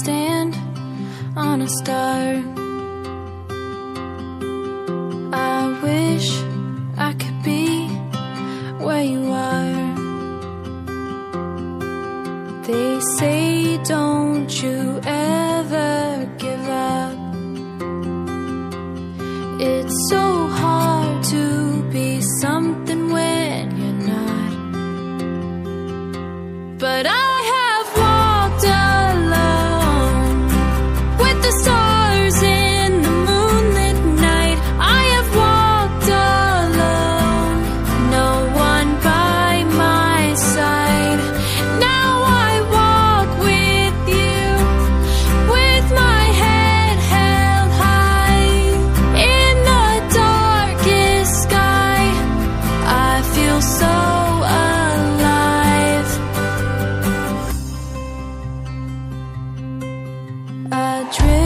stand on a star. I wish I could be where you are. They say, don't you ever give up. It's so hard to be something where. drift